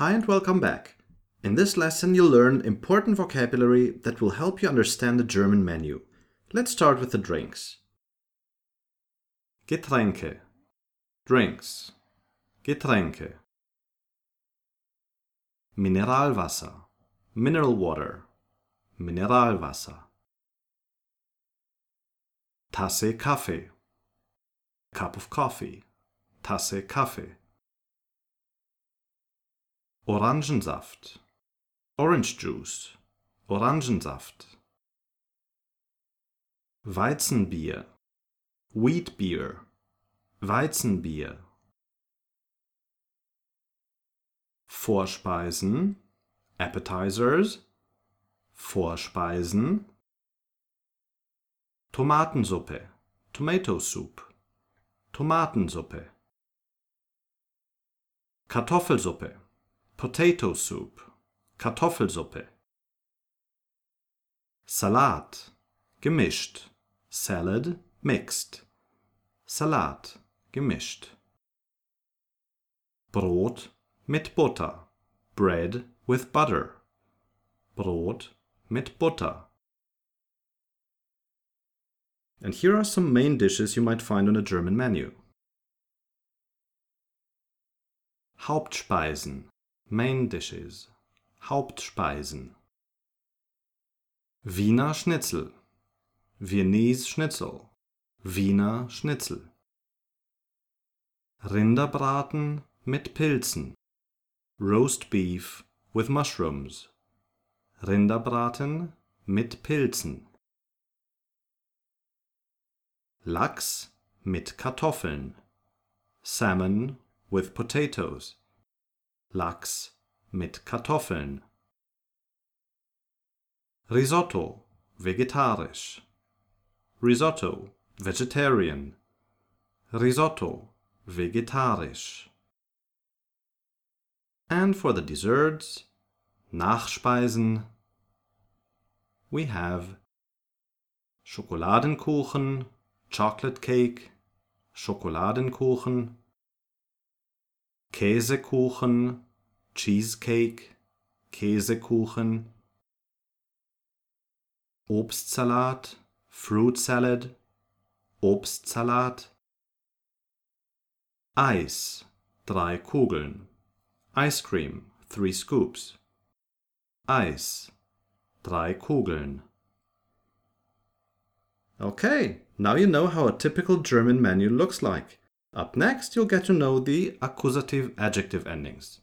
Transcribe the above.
Hi and welcome back. In this lesson, you'll learn important vocabulary that will help you understand the German menu. Let's start with the drinks. Getränke, drinks, Getränke. Mineralwasser, mineral water, Mineralwasser. Tasse Kaffee, cup of coffee, Tasse Kaffee. Orangensaft, Orange Juice, Orangensaft. Weizenbier, Wheat Beer, Weizenbier. Vorspeisen, Appetizers, Vorspeisen. Tomatensuppe, Tomato Soup, Tomatensuppe. Kartoffelsuppe, Potato Soup, Kartoffelsuppe. Salat, gemischt, Salad, mixed. Salat, gemischt. Brot mit Butter, Bread with butter. Brot mit Butter. And here are some main dishes you might find on a German menu. Hauptspeisen, main dishes, Hauptspeisen. Wiener Schnitzel, Viennese Schnitzel, Wiener Schnitzel. Rinderbraten mit Pilzen, Roast beef with mushrooms, Rinderbraten mit Pilzen. Lachs mit Kartoffeln, Salmon with potatoes, Lachs mit Kartoffeln. Risotto, vegetarisch. Risotto, vegetarian. Risotto, vegetarisch. And for the desserts, Nachspeisen, we have Schokoladenkuchen, chocolate cake, Schokoladenkuchen, Käsekuchen, cheesecake, Käsekuchen, Obstsalat, fruit salad, Obstsalat, Eis, drei Kugeln, ice cream, three scoops, Eis, drei Kugeln. Okay, now you know how a typical German menu looks like. Up next, you'll get to know the accusative adjective endings.